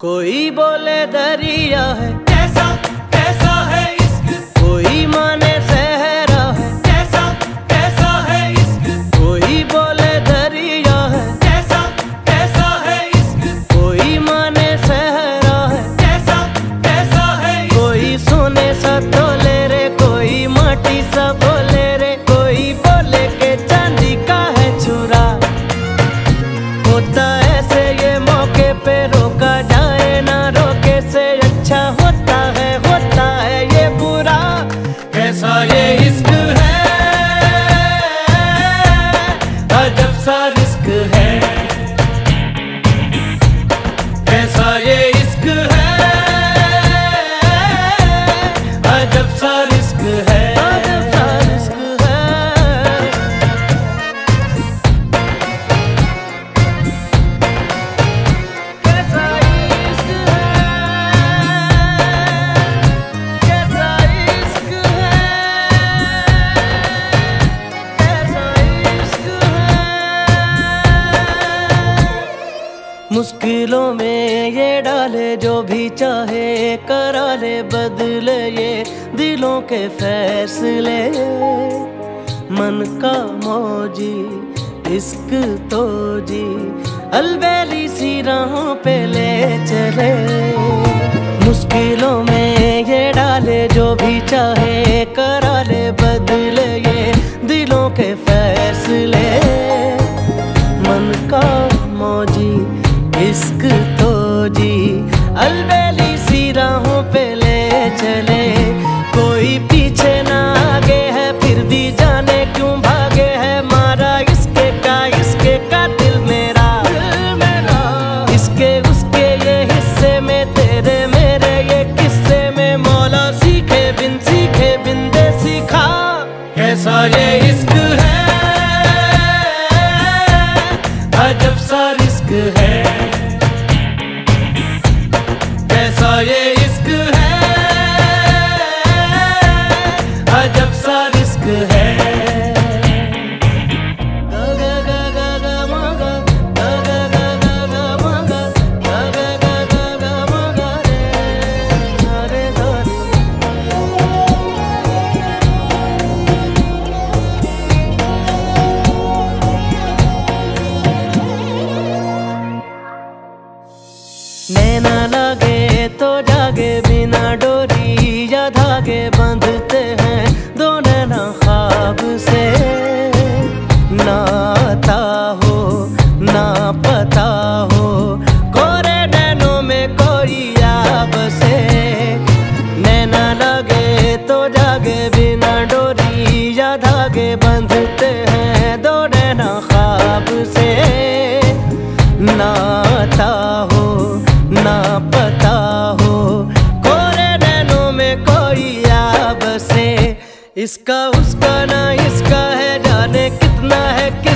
कोई बोले दरिया है। मुश्किलों में ये डाले जो भी चाहे, करा ले बदले ये दिलों के फैसले। मन का मौजी, इश्क तो जी अलबेली सी राहों पे ले चले। मुश्किलों में ये डाले जो भी चाहे, करा ले बदले ये दिलों के फैसले। मन का मौजी इश्क तो जी नैना लागे तो जागे, बिना डोरी या धागे बंधते हैं दो नैना खाब से। नाता हो, ना पता हो, कोरे नैनों में कोई आप से। नैना लागे तो जागे, बिना डोरी या धागे बंधते हैं दो नैना खाब से। नाता हो इसका उसका ना इसका है जाने कितना है किस